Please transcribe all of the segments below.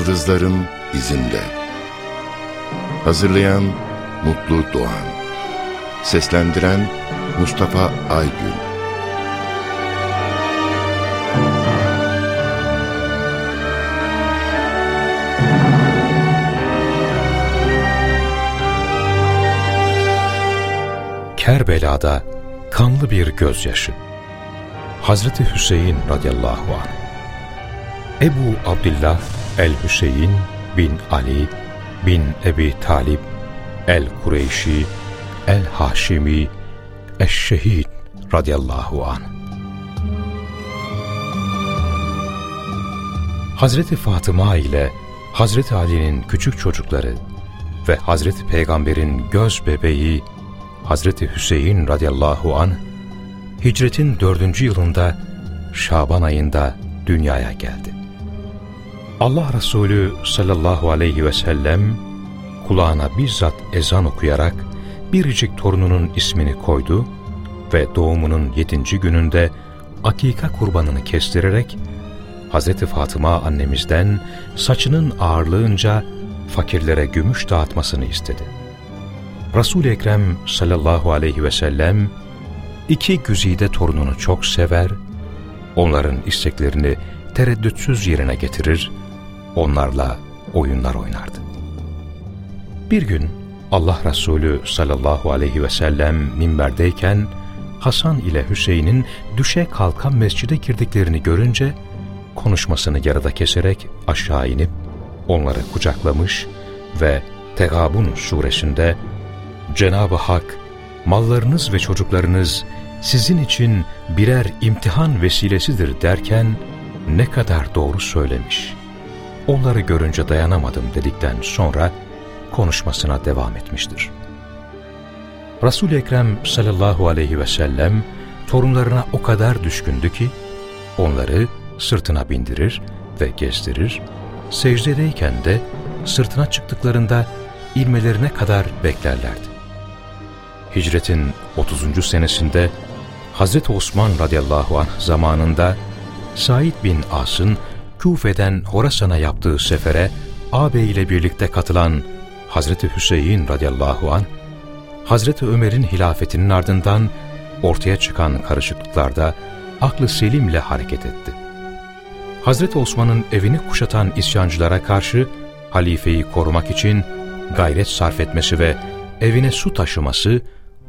Yıldızların izinde. Hazırlayan Mutlu Doğan. Seslendiren Mustafa Aygün. Kerbela'da kanlı bir gözyaşı. Hazreti Hüseyin radıyallahu anh. Ebu Abdullah el-Hüseyin bin Ali bin Ebi Talib el-Kureyşi el-Haşimi eş-Şehid radıyallahu anh. Hazreti Fatıma ile Hazreti Ali'nin küçük çocukları ve Hazreti Peygamber'in göz bebeği Hazreti Hüseyin radıyallahu an hicretin dördüncü yılında Şaban ayında dünyaya geldi. Allah Resulü sallallahu aleyhi ve sellem kulağına bizzat ezan okuyarak biricik torununun ismini koydu ve doğumunun yedinci gününde akika kurbanını kestirerek Hazreti Fatıma annemizden saçının ağırlığınca fakirlere gümüş dağıtmasını istedi. Resul-i Ekrem sallallahu aleyhi ve sellem iki güzide torununu çok sever, onların isteklerini tereddütsüz yerine getirir, onlarla oyunlar oynardı. Bir gün Allah Resulü sallallahu aleyhi ve sellem minberdeyken Hasan ile Hüseyin'in düşe kalkan mescide girdiklerini görünce konuşmasını yarıda keserek aşağı inip onları kucaklamış ve Tegabun suresinde Cenab-ı Hak mallarınız ve çocuklarınız sizin için birer imtihan vesilesidir derken ne kadar doğru söylemiş. Onları görünce dayanamadım dedikten sonra konuşmasına devam etmiştir. Resul-i Ekrem sallallahu aleyhi ve sellem torunlarına o kadar düşkündü ki onları sırtına bindirir ve gezdirir, secdedeyken de sırtına çıktıklarında ilmelerine kadar beklerlerdi. Hicretin 30. senesinde Hazreti Osman radıyallahu anh zamanında Said bin As'ın Küfe'den Horasan'a yaptığı sefere ağabey ile birlikte katılan Hazreti Hüseyin radıyallahu anh, Hazreti Ömer'in hilafetinin ardından ortaya çıkan karışıklıklarda aklı selimle hareket etti. Hazreti Osman'ın evini kuşatan isyancılara karşı halifeyi korumak için gayret sarf etmesi ve evine su taşıması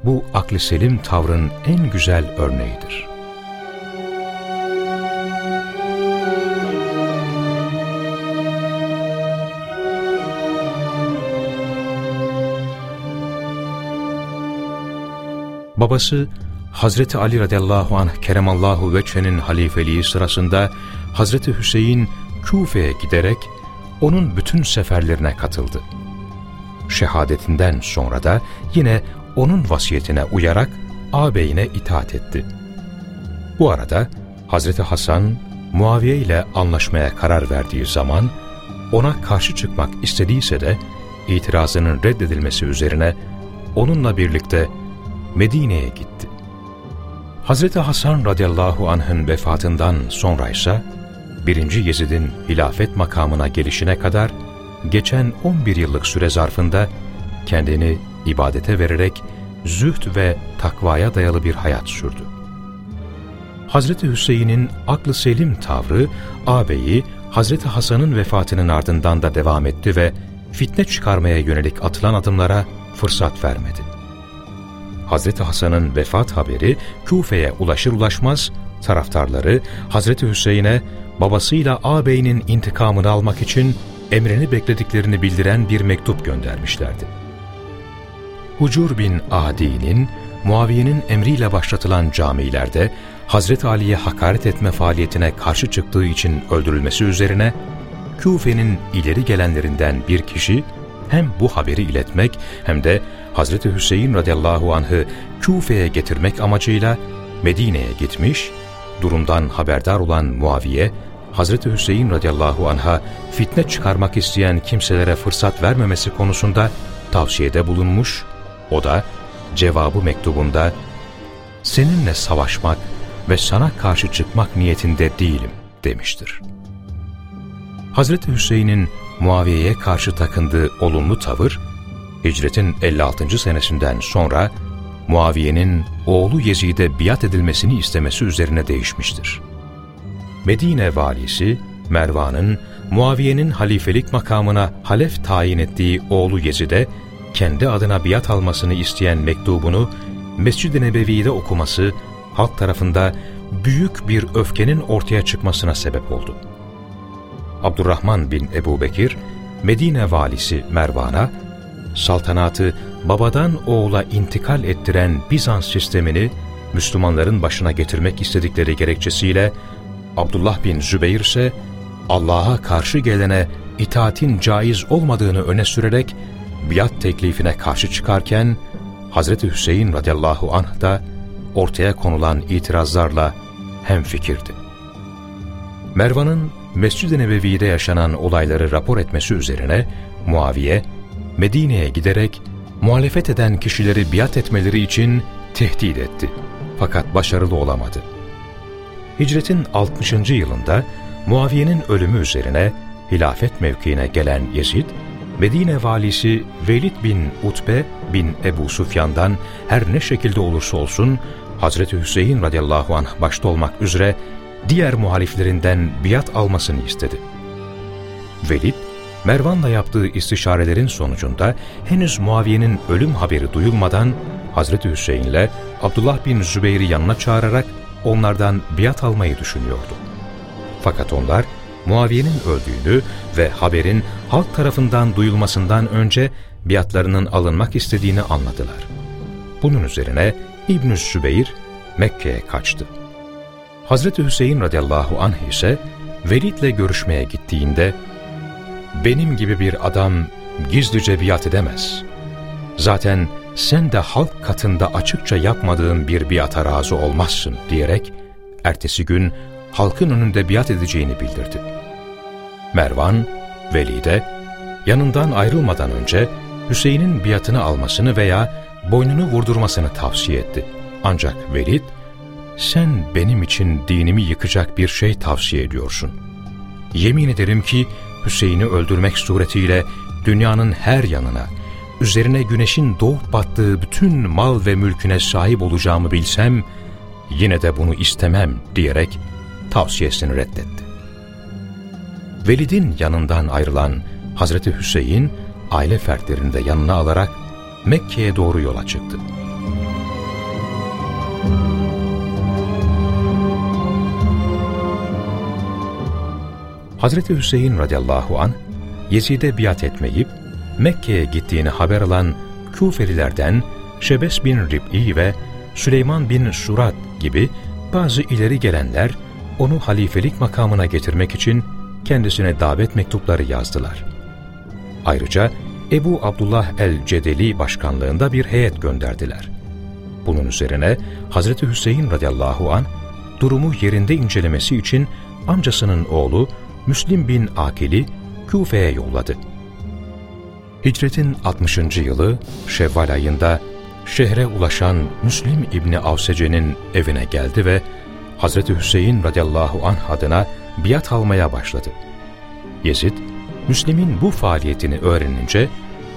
bu aklı selim tavrın en güzel örneğidir. Babası Hazreti Ali radıyallahu anh keremallahu veçhenin halifeliği sırasında Hazreti Hüseyin Küfe'ye giderek onun bütün seferlerine katıldı. Şehadetinden sonra da yine onun vasiyetine uyarak ağabeyine itaat etti. Bu arada Hazreti Hasan Muaviye ile anlaşmaya karar verdiği zaman ona karşı çıkmak istediyse de itirazının reddedilmesi üzerine onunla birlikte Medine'ye gitti. Hazreti Hasan radıyallahu anh'ın vefatından sonra ise 1. Yezid'in hilafet makamına gelişine kadar geçen 11 yıllık süre zarfında kendini ibadete vererek zühd ve takvaya dayalı bir hayat sürdü. Hazreti Hüseyin'in aklı selim tavrı ağabeyi Hazreti Hasan'ın vefatının ardından da devam etti ve fitne çıkarmaya yönelik atılan adımlara fırsat vermedi. Hazreti Hasan'ın vefat haberi Küfe'ye ulaşır ulaşmaz taraftarları Hazreti Hüseyin'e babasıyla ağabeyinin intikamını almak için emrini beklediklerini bildiren bir mektup göndermişlerdi. Hucur bin Adi'nin Muaviye'nin emriyle başlatılan camilerde Hazreti Ali'ye hakaret etme faaliyetine karşı çıktığı için öldürülmesi üzerine Küfe'nin ileri gelenlerinden bir kişi hem bu haberi iletmek hem de Hazreti Hüseyin radıyallahu anh'ı Küfe'ye getirmek amacıyla Medine'ye gitmiş, durumdan haberdar olan Muaviye, Hazreti Hüseyin radıyallahu anh'a fitne çıkarmak isteyen kimselere fırsat vermemesi konusunda tavsiyede bulunmuş, o da cevabı mektubunda seninle savaşmak ve sana karşı çıkmak niyetinde değilim demiştir. Hazreti Hüseyin'in Muaviye'ye karşı takındığı olumlu tavır, hicretin 56. senesinden sonra Muaviye'nin oğlu Yezid'e biat edilmesini istemesi üzerine değişmiştir. Medine valisi Mervan'ın Muaviye'nin halifelik makamına halef tayin ettiği oğlu Yezid'e kendi adına biat almasını isteyen mektubunu Mescid-i Nebevi'de okuması halk tarafında büyük bir öfkenin ortaya çıkmasına sebep oldu. Abdurrahman bin Ebu Bekir, Medine valisi Mervan'a, saltanatı babadan oğula intikal ettiren Bizans sistemini Müslümanların başına getirmek istedikleri gerekçesiyle, Abdullah bin Zübeyir ise Allah'a karşı gelene itaatin caiz olmadığını öne sürerek biat teklifine karşı çıkarken, Hazreti Hüseyin radıyallahu anh da ortaya konulan itirazlarla hemfikirdi. Mervan'ın Mescid-i Nebevi'de yaşanan olayları rapor etmesi üzerine Muaviye, Medine'ye giderek muhalefet eden kişileri biat etmeleri için tehdit etti. Fakat başarılı olamadı. Hicretin 60. yılında Muaviye'nin ölümü üzerine hilafet mevkiine gelen Yezid, Medine valisi Velid bin Utbe bin Ebu Sufyan'dan her ne şekilde olursa olsun Hazreti Hüseyin radıyallahu anh başta olmak üzere diğer muhaliflerinden biat almasını istedi. Velid, Mervan'la yaptığı istişarelerin sonucunda henüz Muaviye'nin ölüm haberi duyulmadan Hazreti Hüseyin'le Abdullah bin Zübeyir'i yanına çağırarak onlardan biat almayı düşünüyordu. Fakat onlar Muaviye'nin öldüğünü ve haberin halk tarafından duyulmasından önce biatlarının alınmak istediğini anladılar. Bunun üzerine İbn-i Sübeyir Mekke'ye kaçtı. Hazreti Hüseyin radıyallahu anh ise Velid'le görüşmeye gittiğinde benim gibi bir adam gizlice biat edemez. Zaten sen de halk katında açıkça yapmadığın bir biata razı olmazsın diyerek ertesi gün halkın önünde biat edeceğini bildirdi. Mervan, Velid'e yanından ayrılmadan önce Hüseyin'in biatını almasını veya boynunu vurdurmasını tavsiye etti. Ancak Velid, sen benim için dinimi yıkacak bir şey tavsiye ediyorsun. Yemin ederim ki Hüseyin'i öldürmek suretiyle dünyanın her yanına, üzerine güneşin doğup battığı bütün mal ve mülküne sahip olacağımı bilsem, yine de bunu istemem diyerek tavsiyesini reddetti. Velid'in yanından ayrılan Hazreti Hüseyin, aile fertlerini de yanına alarak Mekke'ye doğru yola çıktı. Hazreti Hüseyin radıyallahu an Yezid'e biat etmeyip Mekke'ye gittiğini haber alan Kufelilerden Şebes bin Rib'i ve Süleyman bin Surat gibi bazı ileri gelenler onu halifelik makamına getirmek için kendisine davet mektupları yazdılar. Ayrıca Ebu Abdullah el-Cedeli başkanlığında bir heyet gönderdiler. Bunun üzerine Hazreti Hüseyin radıyallahu an durumu yerinde incelemesi için amcasının oğlu Müslim bin Akil'i Küfe'ye yolladı. Hicretin 60. yılı Şevval ayında şehre ulaşan Müslim İbni Avsece'nin evine geldi ve Hazreti Hüseyin radıyallahu anh adına biat almaya başladı. Yezid, Müslim'in bu faaliyetini öğrenince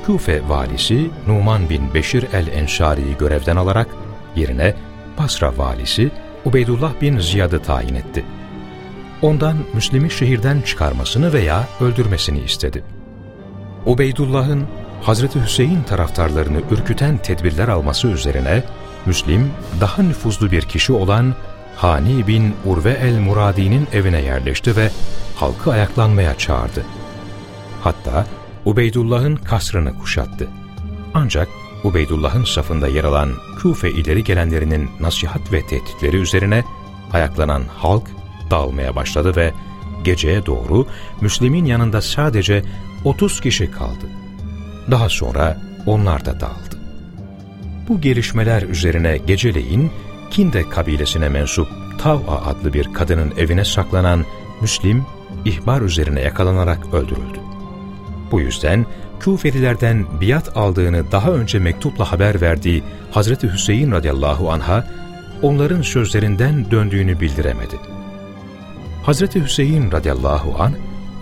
Küfe valisi Numan bin Beşir el-Enşari'yi görevden alarak yerine Basra valisi Ubeydullah bin Ziyad'ı tayin etti. Ondan Müslim'i şehirden çıkarmasını veya öldürmesini istedi. Ubeydullah'ın Hazreti Hüseyin taraftarlarını ürküten tedbirler alması üzerine Müslim daha nüfuzlu bir kişi olan Hani bin Urve el-Muradi'nin evine yerleşti ve halkı ayaklanmaya çağırdı. Hatta Ubeydullah'ın kasrını kuşattı. Ancak Ubeydullah'ın safında yer alan Kufe ileri gelenlerinin nasihat ve tehditleri üzerine ayaklanan halk dağılmaya başladı ve geceye doğru Müslim'in yanında sadece 30 kişi kaldı. Daha sonra onlar da dağıldı. Bu gelişmeler üzerine geceleyin Kinde kabilesine mensup Tav'a adlı bir kadının evine saklanan Müslim, ihbar üzerine yakalanarak öldürüldü. Bu yüzden Kufelilerden biat aldığını daha önce mektupla haber verdiği Hazreti Hüseyin radıyallahu anha onların sözlerinden döndüğünü bildiremedi. Hazreti Hüseyin radıyallahu an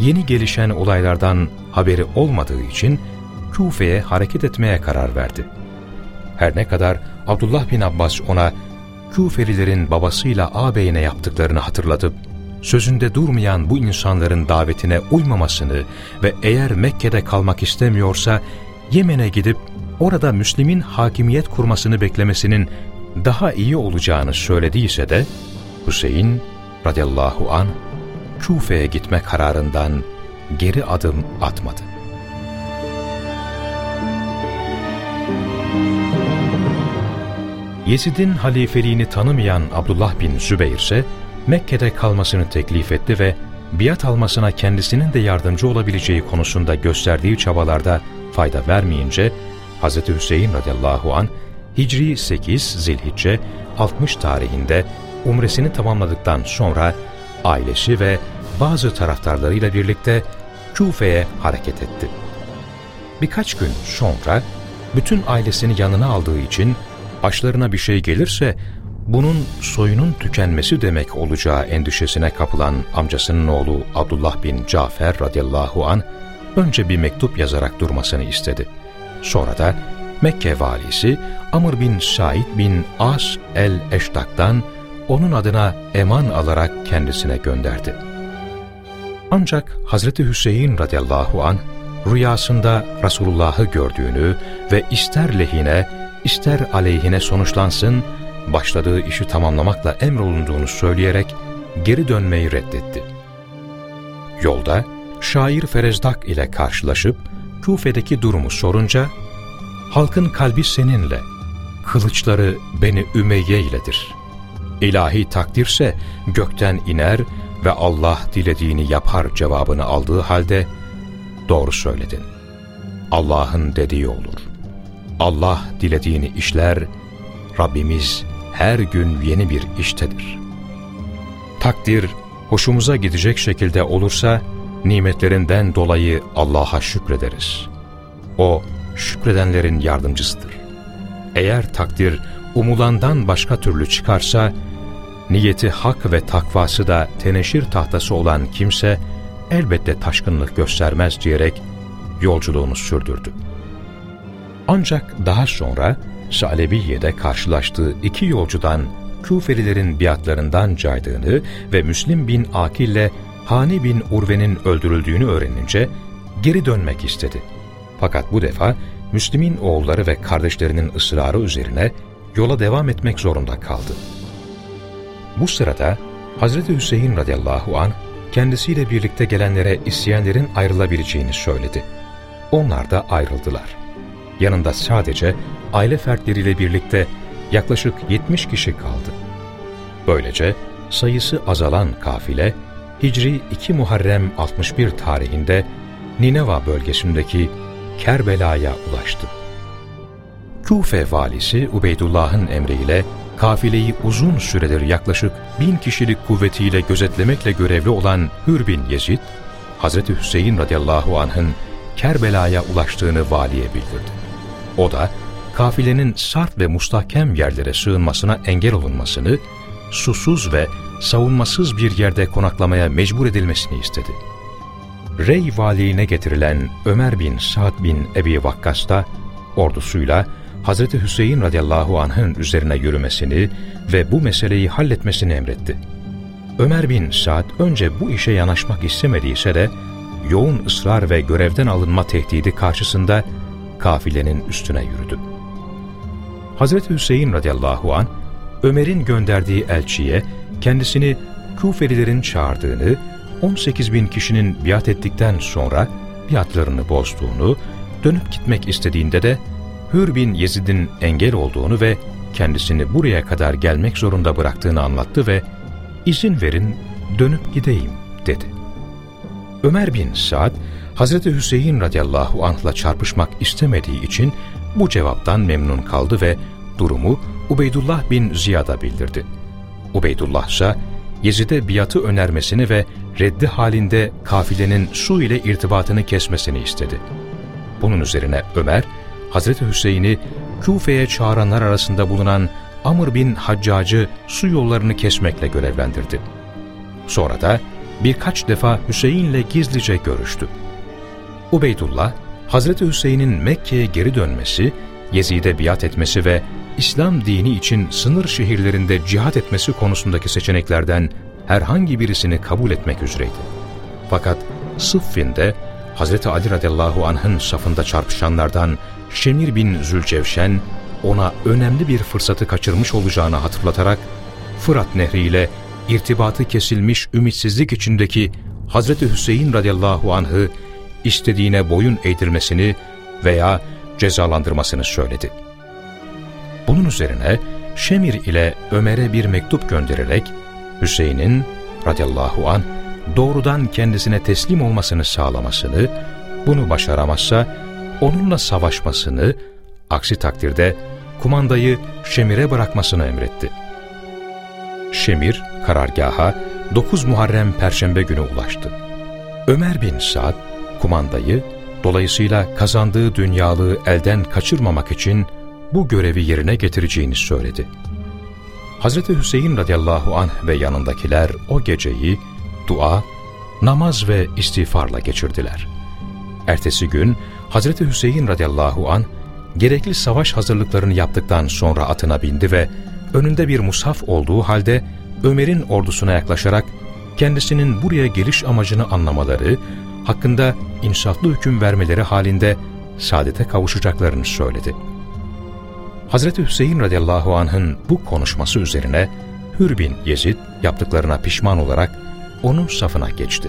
yeni gelişen olaylardan haberi olmadığı için Kufe'ye hareket etmeye karar verdi. Her ne kadar Abdullah bin Abbas ona Kufelilerin babasıyla ağabeyine yaptıklarını hatırlatıp, sözünde durmayan bu insanların davetine uymamasını ve eğer Mekke'de kalmak istemiyorsa Yemen'e gidip orada Müslim'in hakimiyet kurmasını beklemesinin daha iyi olacağını söylediyse de Hüseyin radıyallahu an Kufe'ye gitme kararından geri adım atmadı. Yezid'in halifeliğini tanımayan Abdullah bin Zübeyir ise Mekke'de kalmasını teklif etti ve biat almasına kendisinin de yardımcı olabileceği konusunda gösterdiği çabalarda fayda vermeyince Hz. Hüseyin radıyallahu an Hicri 8 Zilhicce 60 tarihinde umresini tamamladıktan sonra ailesi ve bazı taraftarlarıyla birlikte Kufe'ye hareket etti. Birkaç gün sonra bütün ailesini yanına aldığı için başlarına bir şey gelirse bunun soyunun tükenmesi demek olacağı endişesine kapılan amcasının oğlu Abdullah bin Cafer radıyallahu an önce bir mektup yazarak durmasını istedi. Sonra da Mekke valisi Amr bin Said bin As el-Eştak'tan onun adına eman alarak kendisine gönderdi. Ancak Hazreti Hüseyin radıyallahu an rüyasında Resulullah'ı gördüğünü ve ister lehine ister aleyhine sonuçlansın, başladığı işi tamamlamakla emrolunduğunu söyleyerek geri dönmeyi reddetti. Yolda şair Ferezdak ile karşılaşıp Kufe'deki durumu sorunca, halkın kalbi seninle, kılıçları beni Ümeyye iledir. İlahi takdirse gökten iner ve Allah dilediğini yapar cevabını aldığı halde, doğru söyledin. Allah'ın dediği olur. Allah dilediğini işler, Rabbimiz her gün yeni bir iştedir. Takdir, hoşumuza gidecek şekilde olursa, nimetlerinden dolayı Allah'a şükrederiz. O, şükredenlerin yardımcısıdır. Eğer takdir umulandan başka türlü çıkarsa, niyeti hak ve takvası da teneşir tahtası olan kimse, elbette taşkınlık göstermez diyerek yolculuğunu sürdürdü. Ancak daha sonra Salebiye'de karşılaştığı iki yolcudan Kufelilerin biatlarından caydığını ve Müslim bin Akil'le Hani bin Urve'nin öldürüldüğünü öğrenince geri dönmek istedi. Fakat bu defa Müslim'in oğulları ve kardeşlerinin ısrarı üzerine yola devam etmek zorunda kaldı. Bu sırada Hazreti Hüseyin radıyallahu an kendisiyle birlikte gelenlere isyanlerin ayrılabileceğini söyledi. Onlar da ayrıldılar. Yanında sadece aile fertleriyle birlikte yaklaşık 70 kişi kaldı. Böylece sayısı azalan kafile Hicri 2 Muharrem 61 tarihinde Nineva bölgesindeki Kerbela'ya ulaştı. Kufe valisi Ubeydullah'ın emriyle kafileyi uzun süredir yaklaşık bin kişilik kuvvetiyle gözetlemekle görevli olan Hür bin Yezid, Hz. Hüseyin radıyallahu anh'ın Kerbela'ya ulaştığını valiye bildirdi. O da kafilenin sarp ve mustahkem yerlere sığınmasına engel olunmasını, susuz ve savunmasız bir yerde konaklamaya mecbur edilmesini istedi. Rey valiğine getirilen Ömer bin Sa'd bin Ebi Vakkas da ordusuyla Hz. Hüseyin radıyallahu anh'ın üzerine yürümesini ve bu meseleyi halletmesini emretti. Ömer bin Sa'd önce bu işe yanaşmak istemediyse de yoğun ısrar ve görevden alınma tehdidi karşısında kafilenin üstüne yürüdü. Hazreti Hüseyin radıyallahu an Ömer'in gönderdiği elçiye kendisini Kufelilerin çağırdığını, 18 bin kişinin biat ettikten sonra biatlarını bozduğunu, dönüp gitmek istediğinde de Hür bin Yezid'in engel olduğunu ve kendisini buraya kadar gelmek zorunda bıraktığını anlattı ve izin verin dönüp gideyim dedi. Ömer bin Sa'd Hazreti Hüseyin radıyallahu anh'la çarpışmak istemediği için bu cevaptan memnun kaldı ve durumu Ubeydullah bin Ziyad'a bildirdi. Ubeydullah ise Yezid'e biatı önermesini ve reddi halinde kafilenin su ile irtibatını kesmesini istedi. Bunun üzerine Ömer, Hazreti Hüseyin'i Kufe'ye çağıranlar arasında bulunan Amr bin Haccac'ı su yollarını kesmekle görevlendirdi. Sonra da birkaç defa Hüseyin'le gizlice görüştü. Ubeydullah, Hazreti Hüseyin'in Mekke'ye geri dönmesi, Yezid'e biat etmesi ve İslam dini için sınır şehirlerinde cihat etmesi konusundaki seçeneklerden herhangi birisini kabul etmek üzereydi. Fakat Sıffin'de Hz. Ali radıyallahu anh'ın safında çarpışanlardan Şemir bin Zülcevşen ona önemli bir fırsatı kaçırmış olacağını hatırlatarak Fırat Nehri ile irtibatı kesilmiş ümitsizlik içindeki Hz. Hüseyin radıyallahu anh'ı istediğine boyun eğdirmesini veya cezalandırmasını söyledi. Bunun üzerine Şemir ile Ömer'e bir mektup göndererek Hüseyin'in radıyallahu an doğrudan kendisine teslim olmasını sağlamasını, bunu başaramazsa onunla savaşmasını, aksi takdirde kumandayı Şemir'e bırakmasını emretti. Şemir karargaha 9 Muharrem Perşembe günü ulaştı. Ömer bin Sa'd kumandayı dolayısıyla kazandığı dünyalığı elden kaçırmamak için bu görevi yerine getireceğini söyledi. Hz. Hüseyin radıyallahu anh ve yanındakiler o geceyi dua, namaz ve istiğfarla geçirdiler. Ertesi gün Hz. Hüseyin radıyallahu anh gerekli savaş hazırlıklarını yaptıktan sonra atına bindi ve önünde bir mushaf olduğu halde Ömer'in ordusuna yaklaşarak kendisinin buraya geliş amacını anlamaları, hakkında insaflı hüküm vermeleri halinde saadete kavuşacaklarını söyledi. Hazreti Hüseyin radıyallahu anh'ın bu konuşması üzerine Hür bin Yezid yaptıklarına pişman olarak onun safına geçti.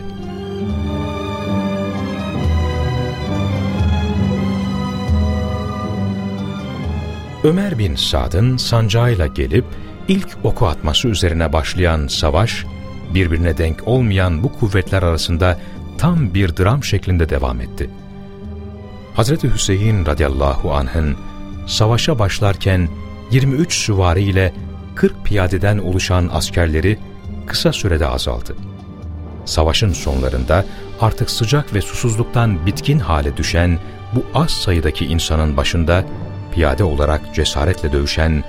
Ömer bin Sad'ın sancağıyla gelip ilk oku atması üzerine başlayan savaş, birbirine denk olmayan bu kuvvetler arasında tam bir dram şeklinde devam etti. Hazreti Hüseyin radıyallahu anh'ın savaşa başlarken 23 süvari ile 40 piyadeden oluşan askerleri kısa sürede azaldı. Savaşın sonlarında artık sıcak ve susuzluktan bitkin hale düşen bu az sayıdaki insanın başında piyade olarak cesaretle dövüşen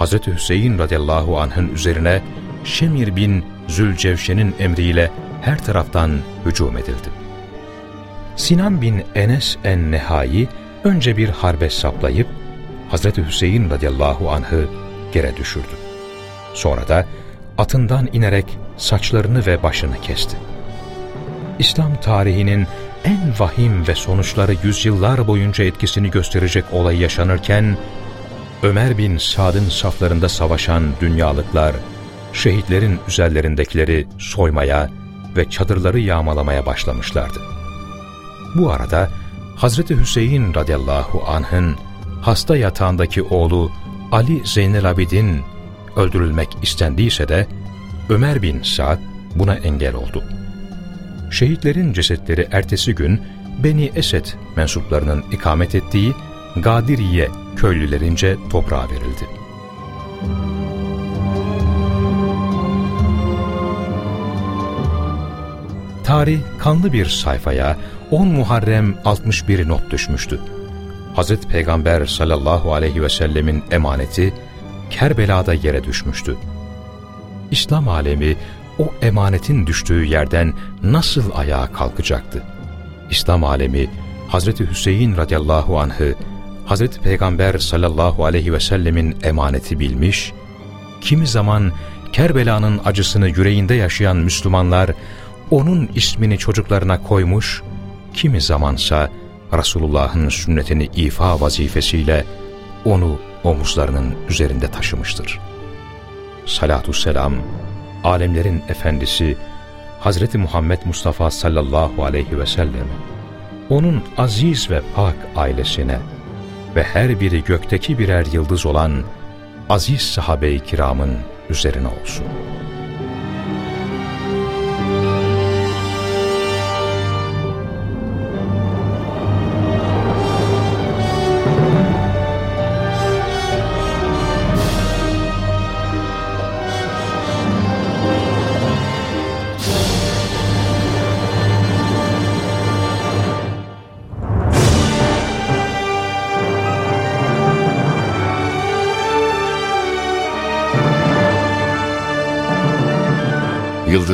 Hz. Hüseyin radıyallahu anh'ın üzerine Şemir bin Zülcevşen'in emriyle her taraftan hücum edildi. Sinan bin Enes en-Nehai önce bir harbe saplayıp Hazreti Hüseyin radıyallahu anh'ı yere düşürdü. Sonra da atından inerek saçlarını ve başını kesti. İslam tarihinin en vahim ve sonuçları yüzyıllar boyunca etkisini gösterecek olay yaşanırken, Ömer bin Sad'ın saflarında savaşan dünyalıklar, şehitlerin üzerlerindekileri soymaya ve çadırları yağmalamaya başlamışlardı. Bu arada Hazreti Hüseyin radıyallahu anh'ın hasta yatağındaki oğlu Ali Zeynel Abidin öldürülmek istendiyse de Ömer bin Sa'd buna engel oldu. Şehitlerin cesetleri ertesi gün Beni Esed mensuplarının ikamet ettiği Gadiriye köylülerince toprağa verildi. Tarih kanlı bir sayfaya 10 Muharrem 61 not düşmüştü. Hazreti Peygamber sallallahu aleyhi ve sellemin emaneti Kerbela'da yere düşmüştü. İslam alemi o emanetin düştüğü yerden nasıl ayağa kalkacaktı? İslam alemi Hazreti Hüseyin radıyallahu anh'ı Hazreti Peygamber sallallahu aleyhi ve sellemin emaneti bilmiş, kimi zaman Kerbela'nın acısını yüreğinde yaşayan Müslümanlar onun ismini çocuklarına koymuş, kimi zamansa Resulullah'ın sünnetini ifa vazifesiyle onu omuzlarının üzerinde taşımıştır. Salatü selam, alemlerin efendisi Hazreti Muhammed Mustafa sallallahu aleyhi ve sellem, onun aziz ve pak ailesine ve her biri gökteki birer yıldız olan aziz sahabe-i kiramın üzerine olsun.''